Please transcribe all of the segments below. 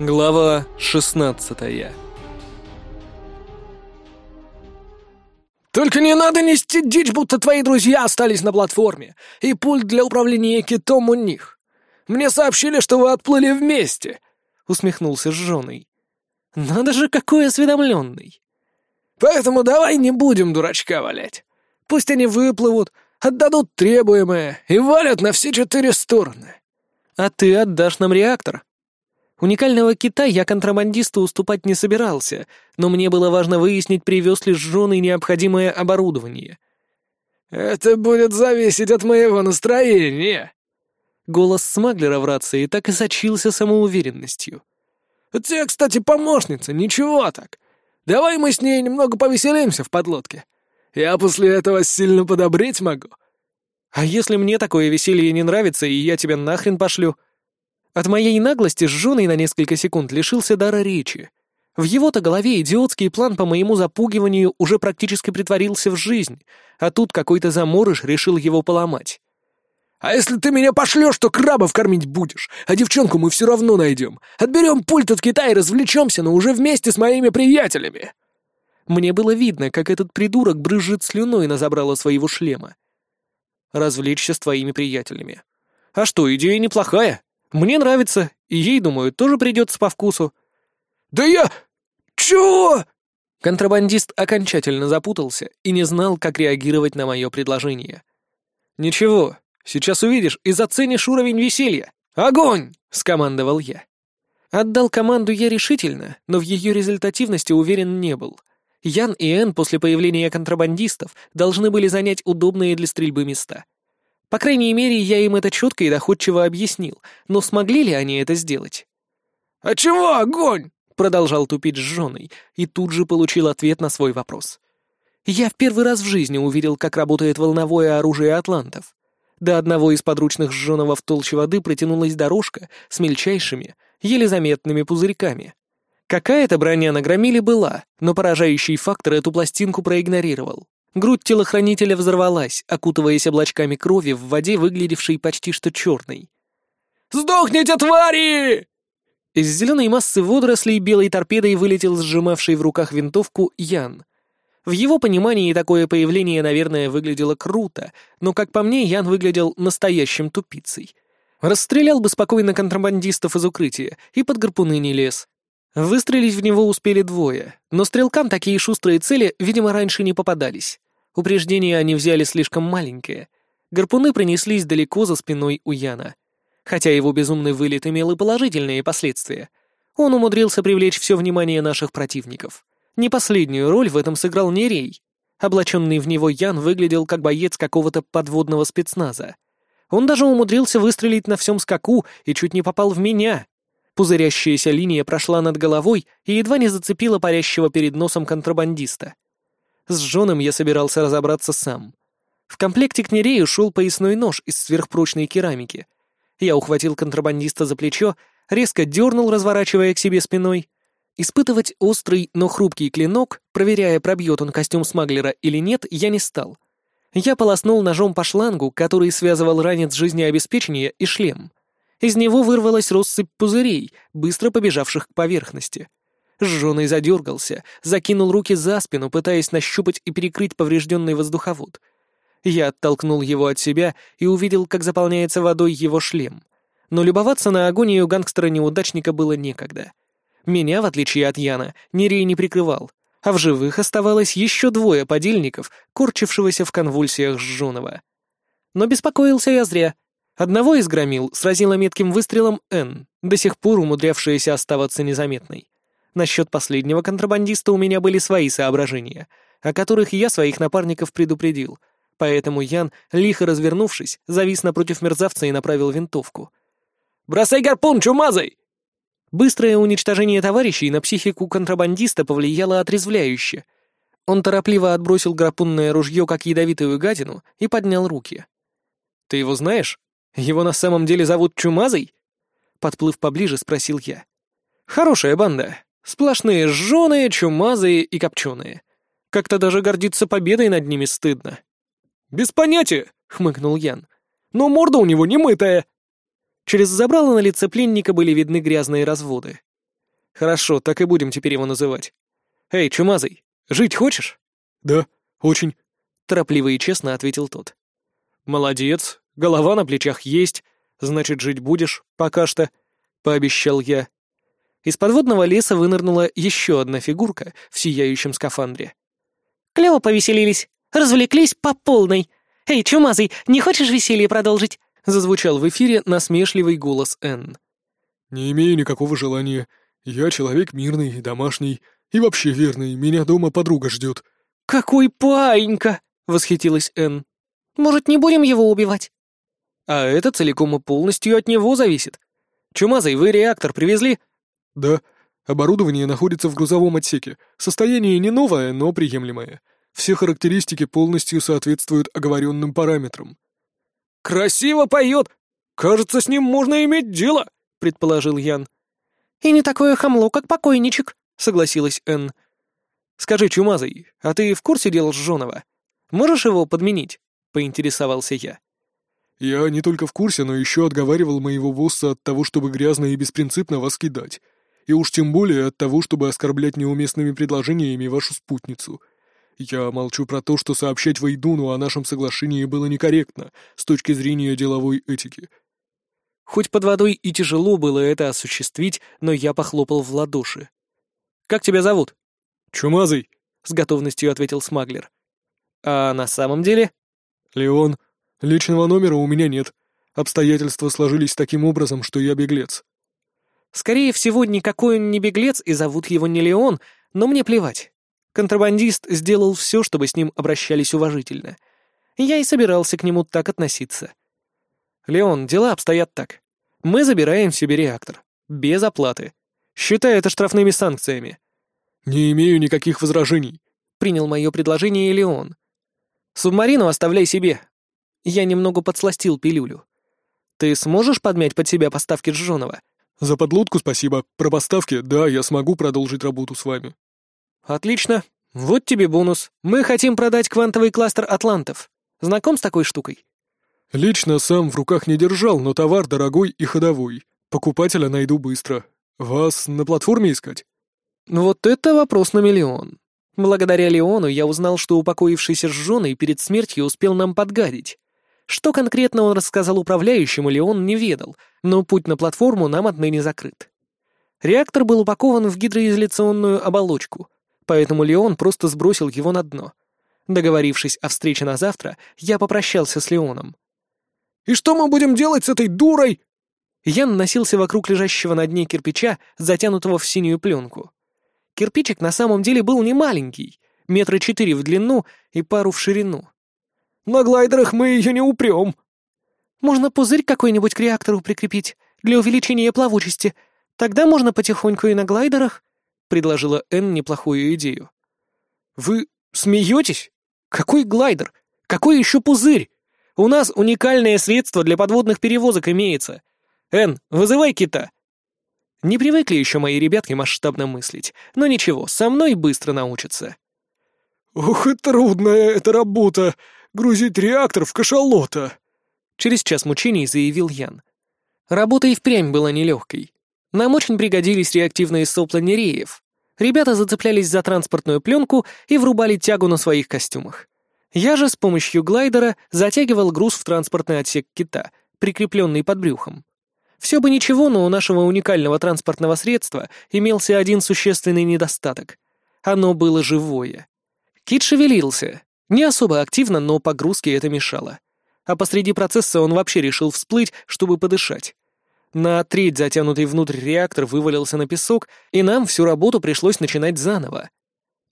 Глава 16 «Только не надо нести дичь, будто твои друзья остались на платформе, и пульт для управления китом у них. Мне сообщили, что вы отплыли вместе», — усмехнулся Жженый. «Надо же, какой осведомленный!» «Поэтому давай не будем дурачка валять. Пусть они выплывут, отдадут требуемое и валят на все четыре стороны». «А ты отдашь нам реактор?» Уникального кита я контрабандисту уступать не собирался, но мне было важно выяснить, привез ли жженый необходимое оборудование. «Это будет зависеть от моего настроения!» Голос Смаглера в рации так и сочился самоуверенностью. «Те, кстати, помощница, ничего так. Давай мы с ней немного повеселимся в подлодке. Я после этого сильно подобреть могу». «А если мне такое веселье не нравится, и я тебя нахрен пошлю?» От моей наглости сжёный на несколько секунд лишился дара речи. В его-то голове идиотский план по моему запугиванию уже практически притворился в жизнь, а тут какой-то заморыш решил его поломать. «А если ты меня пошлешь, то крабов кормить будешь, а девчонку мы все равно найдем. Отберем пульт от Китая и развлечемся, но уже вместе с моими приятелями!» Мне было видно, как этот придурок брызжет слюной на забрало своего шлема. «Развлечься с твоими приятелями. А что, идея неплохая. Мне нравится, и ей, думаю, тоже придется по вкусу». «Да я... чего?» Контрабандист окончательно запутался и не знал, как реагировать на мое предложение. «Ничего, сейчас увидишь и заценишь уровень веселья. Огонь!» — скомандовал я. Отдал команду я решительно, но в ее результативности уверен не был. Ян и Эн после появления контрабандистов должны были занять удобные для стрельбы места. По крайней мере, я им это четко и доходчиво объяснил, но смогли ли они это сделать? «А чего огонь?» — продолжал тупить сжёный, и тут же получил ответ на свой вопрос. Я в первый раз в жизни увидел, как работает волновое оружие атлантов. До одного из подручных сжёного в толще воды протянулась дорожка с мельчайшими, еле заметными пузырьками. Какая-то броня на громиле была, но поражающий фактор эту пластинку проигнорировал. Грудь телохранителя взорвалась, окутываясь облачками крови в воде, выглядевшей почти что черной. «Сдохните, твари!» Из зеленой массы водорослей белой торпедой вылетел сжимавший в руках винтовку Ян. В его понимании такое появление, наверное, выглядело круто, но, как по мне, Ян выглядел настоящим тупицей. Расстрелял бы спокойно контрабандистов из укрытия и под гарпуны не лез. Выстрелить в него успели двое, но стрелкам такие шустрые цели, видимо, раньше не попадались. Упреждение они взяли слишком маленькое. Гарпуны пронеслись далеко за спиной у Яна. Хотя его безумный вылет имел и положительные последствия. Он умудрился привлечь все внимание наших противников. Не последнюю роль в этом сыграл Нерей. Облаченный в него Ян выглядел как боец какого-то подводного спецназа. Он даже умудрился выстрелить на всем скаку и чуть не попал в меня. Пузырящаяся линия прошла над головой и едва не зацепила парящего перед носом контрабандиста. С Джоном я собирался разобраться сам. В комплекте к Нерею шел поясной нож из сверхпрочной керамики. Я ухватил контрабандиста за плечо, резко дернул, разворачивая к себе спиной. Испытывать острый, но хрупкий клинок, проверяя, пробьет он костюм смаглера или нет, я не стал. Я полоснул ножом по шлангу, который связывал ранец жизнеобеспечения и шлем. Из него вырвалась россыпь пузырей, быстро побежавших к поверхности. Жженый задергался, закинул руки за спину, пытаясь нащупать и перекрыть поврежденный воздуховод. Я оттолкнул его от себя и увидел, как заполняется водой его шлем. Но любоваться на агонию гангстера-неудачника было некогда. Меня, в отличие от Яна, Нерей не прикрывал, а в живых оставалось еще двое подельников, корчившегося в конвульсиях Жженого. Но беспокоился я зря. Одного из громил сразила метким выстрелом Н, до сих пор умудрявшаяся оставаться незаметной. Насчет последнего контрабандиста у меня были свои соображения, о которых я своих напарников предупредил, поэтому Ян, лихо развернувшись, завис напротив мерзавца и направил винтовку. «Бросай гарпун, чумазый!» Быстрое уничтожение товарищей на психику контрабандиста повлияло отрезвляюще. Он торопливо отбросил гарпунное ружье как ядовитую гадину и поднял руки. «Ты его знаешь? Его на самом деле зовут Чумазый?» Подплыв поближе, спросил я. «Хорошая банда. Сплошные жженые, чумазые и копченые. Как-то даже гордиться победой над ними стыдно. «Без понятия!» — хмыкнул Ян. «Но морда у него не мытая!» Через забрало на лице пленника были видны грязные разводы. Хорошо, так и будем теперь его называть. Эй, чумазый, жить хочешь? Да, очень. Торопливо и честно ответил тот. Молодец, голова на плечах есть, значит, жить будешь, пока что, пообещал я. Из подводного леса вынырнула еще одна фигурка в сияющем скафандре. Клево повеселились, развлеклись по полной. Эй, чумазый, не хочешь веселье продолжить? Зазвучал в эфире насмешливый голос Энн. «Не имею никакого желания. Я человек мирный, домашний и вообще верный. Меня дома подруга ждет». «Какой паинька!» — восхитилась Энн. «Может, не будем его убивать?» «А это целиком и полностью от него зависит. Чумазый, вы реактор привезли?» «Да. Оборудование находится в грузовом отсеке. Состояние не новое, но приемлемое. Все характеристики полностью соответствуют оговоренным параметрам. «Красиво поет! Кажется, с ним можно иметь дело!» — предположил Ян. «И не такое хамло, как покойничек», — согласилась Энн. «Скажи, Чумазый, а ты в курсе дел Жжонова? Можешь его подменить?» — поинтересовался я. «Я не только в курсе, но еще отговаривал моего босса от того, чтобы грязно и беспринципно вас кидать. И уж тем более от того, чтобы оскорблять неуместными предложениями вашу спутницу. Я молчу про то, что сообщать Вейдуну о нашем соглашении было некорректно с точки зрения деловой этики. Хоть под водой и тяжело было это осуществить, но я похлопал в ладоши. «Как тебя зовут?» «Чумазый», — с готовностью ответил Смаглер. «А на самом деле?» «Леон, личного номера у меня нет. Обстоятельства сложились таким образом, что я беглец». «Скорее всего, никакой он не беглец, и зовут его не Леон, но мне плевать. Контрабандист сделал все, чтобы с ним обращались уважительно. Я и собирался к нему так относиться. «Леон, дела обстоят так. Мы забираем себе реактор. Без оплаты. Считай это штрафными санкциями». «Не имею никаких возражений», — принял мое предложение Леон. «Субмарину оставляй себе». Я немного подсластил пилюлю. «Ты сможешь подмять под себя поставки Джонова?» «За подлодку спасибо. Про поставки, да, я смогу продолжить работу с вами». «Отлично. Вот тебе бонус. Мы хотим продать квантовый кластер атлантов. Знаком с такой штукой?» «Лично сам в руках не держал, но товар дорогой и ходовой. Покупателя найду быстро. Вас на платформе искать?» «Вот это вопрос на миллион. Благодаря Леону я узнал, что упокоившийся с перед смертью успел нам подгадить. Что конкретно он рассказал управляющему, Леон не ведал, но путь на платформу нам отныне закрыт. Реактор был упакован в гидроизоляционную оболочку, поэтому Леон просто сбросил его на дно. Договорившись о встрече на завтра, я попрощался с Леоном. «И что мы будем делать с этой дурой?» Ян носился вокруг лежащего на дне кирпича, затянутого в синюю пленку. Кирпичик на самом деле был не маленький, метра четыре в длину и пару в ширину. «На глайдерах мы ее не упрем!» «Можно пузырь какой-нибудь к реактору прикрепить для увеличения плавучести. Тогда можно потихоньку и на глайдерах», — предложила Энн неплохую идею. «Вы смеетесь? Какой глайдер? Какой еще пузырь? У нас уникальное средство для подводных перевозок имеется. Энн, вызывай кита!» Не привыкли еще мои ребятки масштабно мыслить, но ничего, со мной быстро научатся. «Ух и трудная эта работа! Грузить реактор в кашалота!» Через час мучений заявил Ян. Работа и впрямь была нелегкой. Нам очень пригодились реактивные сопла нереев. Ребята зацеплялись за транспортную пленку и врубали тягу на своих костюмах. Я же с помощью глайдера затягивал груз в транспортный отсек кита, прикрепленный под брюхом. Все бы ничего, но у нашего уникального транспортного средства имелся один существенный недостаток. Оно было живое. Кит шевелился. Не особо активно, но погрузке это мешало. А посреди процесса он вообще решил всплыть, чтобы подышать. На треть затянутый внутрь реактор вывалился на песок, и нам всю работу пришлось начинать заново.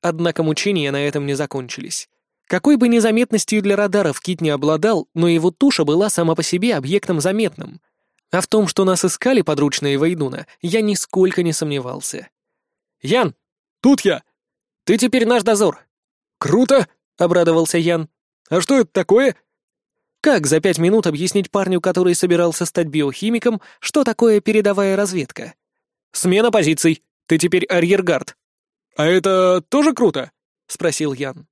Однако мучения на этом не закончились. Какой бы незаметностью для радаров Кит не обладал, но его туша была сама по себе объектом заметным. А в том, что нас искали подручные Вейдуна, я нисколько не сомневался. «Ян! Тут я! Ты теперь наш дозор!» «Круто!» — обрадовался Ян. «А что это такое?» Как за пять минут объяснить парню, который собирался стать биохимиком, что такое передовая разведка? Смена позиций. Ты теперь арьергард. А это тоже круто? Спросил Ян.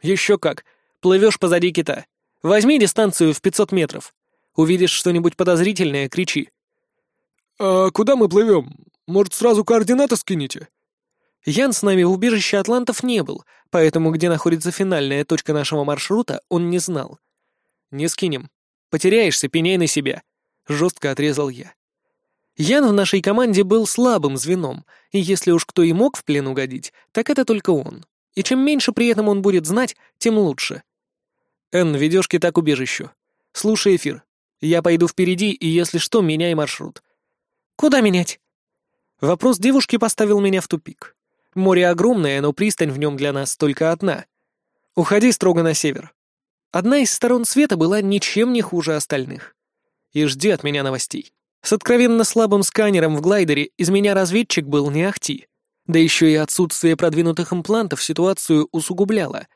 Еще как. Плывешь позади кита. Возьми дистанцию в 500 метров. Увидишь что-нибудь подозрительное, кричи. А куда мы плывем? Может, сразу координаты скинете?» Ян с нами в убежище атлантов не был, поэтому где находится финальная точка нашего маршрута, он не знал. «Не скинем. Потеряешься, пеняй на себя», — жестко отрезал я. Ян в нашей команде был слабым звеном, и если уж кто и мог в плен угодить, так это только он. И чем меньше при этом он будет знать, тем лучше. «Энн, ведешь кита к убежищу. Слушай эфир. Я пойду впереди, и если что, меняй маршрут». «Куда менять?» Вопрос девушки поставил меня в тупик. Море огромное, но пристань в нем для нас только одна. Уходи строго на север. Одна из сторон света была ничем не хуже остальных. И жди от меня новостей. С откровенно слабым сканером в глайдере из меня разведчик был не ахти. Да еще и отсутствие продвинутых имплантов ситуацию усугубляло.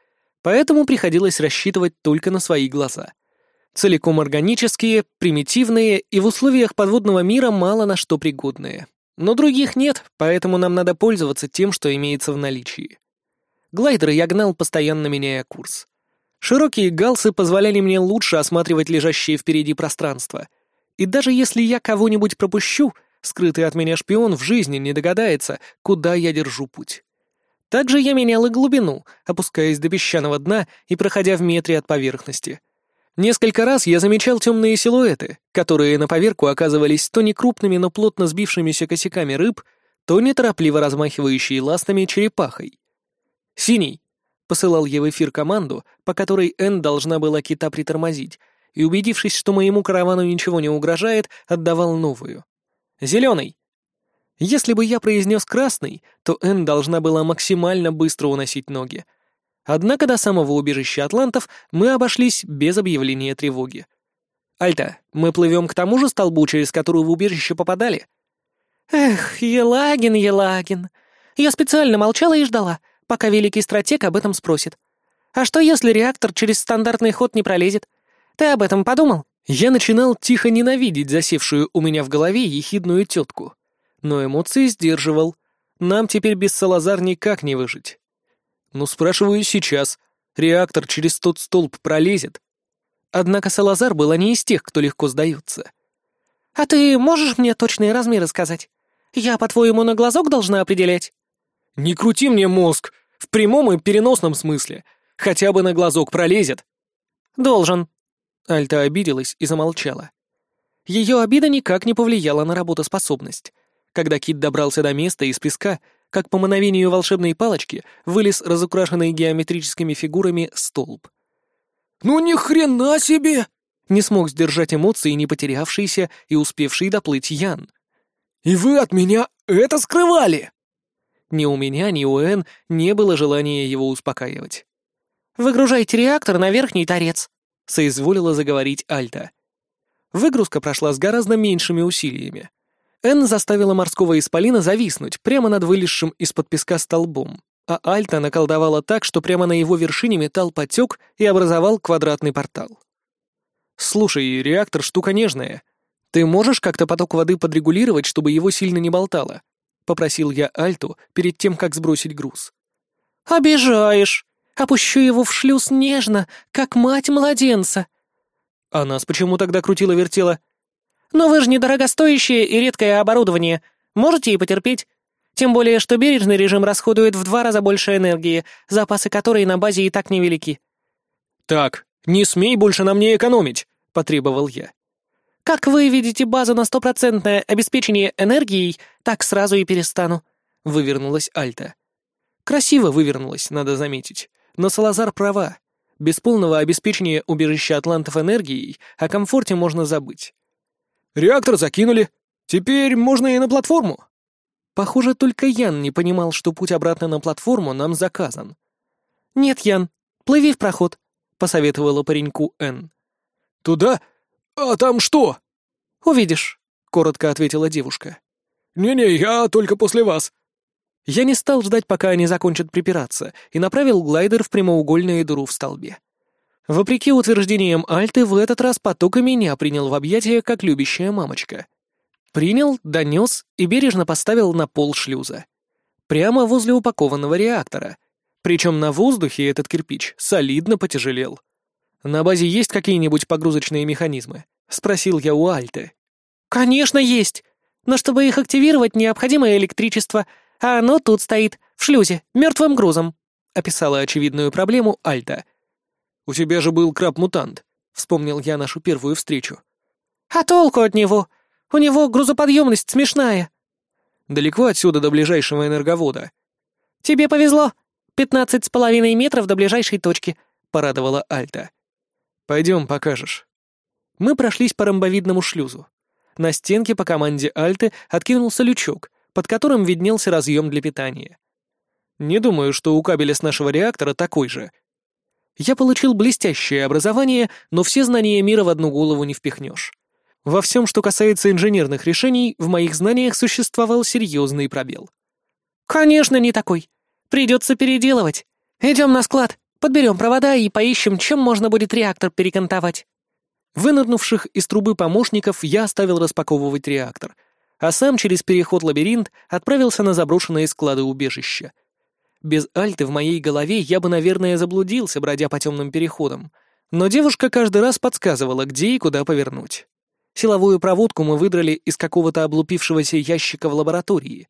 Поэтому приходилось рассчитывать только на свои глаза. Целиком органические, примитивные и в условиях подводного мира мало на что пригодные. Но других нет, поэтому нам надо пользоваться тем, что имеется в наличии. Глайдеры я гнал, постоянно меняя курс. Широкие галсы позволяли мне лучше осматривать лежащее впереди пространство. И даже если я кого-нибудь пропущу, скрытый от меня шпион в жизни не догадается, куда я держу путь. Также я менял и глубину, опускаясь до песчаного дна и проходя в метре от поверхности. Несколько раз я замечал темные силуэты, которые на поверку оказывались то не крупными, но плотно сбившимися косяками рыб, то неторопливо размахивающие ластами черепахой. «Синий!» — посылал я в эфир команду, по которой Н должна была кита притормозить, и, убедившись, что моему каравану ничего не угрожает, отдавал новую. «Зеленый!» Если бы я произнес «красный», то Н должна была максимально быстро уносить ноги, Однако до самого убежища атлантов мы обошлись без объявления тревоги. «Альта, мы плывем к тому же столбу, через который в убежище попадали?» «Эх, Елагин, Елагин. Я специально молчала и ждала, пока великий стратег об этом спросит. А что, если реактор через стандартный ход не пролезет? Ты об этом подумал?» Я начинал тихо ненавидеть засевшую у меня в голове ехидную тетку. Но эмоции сдерживал. Нам теперь без Салазар никак не выжить. Ну, спрашиваю сейчас. Реактор через тот столб пролезет. Однако Салазар была не из тех, кто легко сдается. «А ты можешь мне точные размеры сказать? Я, по-твоему, на глазок должна определять?» «Не крути мне мозг! В прямом и переносном смысле. Хотя бы на глазок пролезет». «Должен». Альта обиделась и замолчала. Ее обида никак не повлияла на работоспособность. Когда Кит добрался до места из песка, как по мановению волшебной палочки вылез разукрашенный геометрическими фигурами столб. «Ну ни хрена себе!» Не смог сдержать эмоции, не потерявшийся и успевший доплыть Ян. «И вы от меня это скрывали!» Ни у меня, ни у Эн не было желания его успокаивать. «Выгружайте реактор на верхний торец», — соизволила заговорить Альта. Выгрузка прошла с гораздо меньшими усилиями. Энн заставила морского исполина зависнуть прямо над вылезшим из-под песка столбом, а Альта наколдовала так, что прямо на его вершине металл потек и образовал квадратный портал. «Слушай, реактор штука нежная. Ты можешь как-то поток воды подрегулировать, чтобы его сильно не болтало?» — попросил я Альту перед тем, как сбросить груз. «Обижаешь! Опущу его в шлюз нежно, как мать младенца!» «А нас почему тогда крутило-вертело?» Но вы же недорогостоящее и редкое оборудование. Можете и потерпеть. Тем более, что бережный режим расходует в два раза больше энергии, запасы которой на базе и так невелики». «Так, не смей больше на мне экономить», — потребовал я. «Как вы видите базу на стопроцентное обеспечение энергией, так сразу и перестану», — вывернулась Альта. Красиво вывернулась, надо заметить. Но Салазар права. Без полного обеспечения убежища атлантов энергией о комфорте можно забыть. Реактор закинули. Теперь можно и на платформу. Похоже, только Ян не понимал, что путь обратно на платформу нам заказан. «Нет, Ян, плыви в проход», — посоветовала пареньку Н. «Туда? А там что?» «Увидишь», — коротко ответила девушка. «Не-не, я только после вас». Я не стал ждать, пока они закончат припираться, и направил глайдер в прямоугольную дыру в столбе. Вопреки утверждениям Альты, в этот раз поток и меня принял в объятия, как любящая мамочка. Принял, донес и бережно поставил на пол шлюза. Прямо возле упакованного реактора. Причем на воздухе этот кирпич солидно потяжелел. «На базе есть какие-нибудь погрузочные механизмы?» — спросил я у Альты. «Конечно есть! Но чтобы их активировать, необходимо электричество, а оно тут стоит, в шлюзе, мертвым грузом», — описала очевидную проблему Альта. «У тебя же был краб-мутант», — вспомнил я нашу первую встречу. «А толку от него? У него грузоподъемность смешная». «Далеко отсюда до ближайшего энерговода». «Тебе повезло. Пятнадцать с половиной метров до ближайшей точки», — порадовала Альта. «Пойдем, покажешь». Мы прошлись по ромбовидному шлюзу. На стенке по команде Альты откинулся лючок, под которым виднелся разъем для питания. Не думаю, что у кабеля с нашего реактора такой же. Я получил блестящее образование, но все знания мира в одну голову не впихнешь. Во всем, что касается инженерных решений, в моих знаниях существовал серьезный пробел. «Конечно, не такой. Придется переделывать. Идем на склад, подберем провода и поищем, чем можно будет реактор перекантовать». Вынырнувших из трубы помощников я оставил распаковывать реактор, а сам через переход-лабиринт отправился на заброшенные склады убежища. Без альты в моей голове я бы, наверное, заблудился, бродя по темным переходам, но девушка каждый раз подсказывала, где и куда повернуть. Силовую проводку мы выдрали из какого-то облупившегося ящика в лаборатории.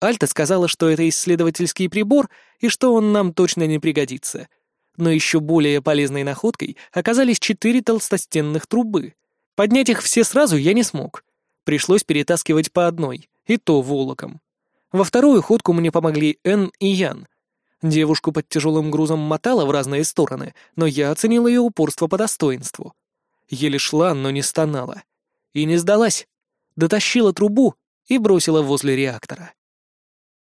Альта сказала, что это исследовательский прибор и что он нам точно не пригодится — но еще более полезной находкой оказались четыре толстостенных трубы. Поднять их все сразу я не смог. Пришлось перетаскивать по одной, и то волоком. Во вторую ходку мне помогли Эн и Ян. Девушку под тяжелым грузом мотала в разные стороны, но я оценил ее упорство по достоинству. Еле шла, но не стонала. И не сдалась. Дотащила трубу и бросила возле реактора.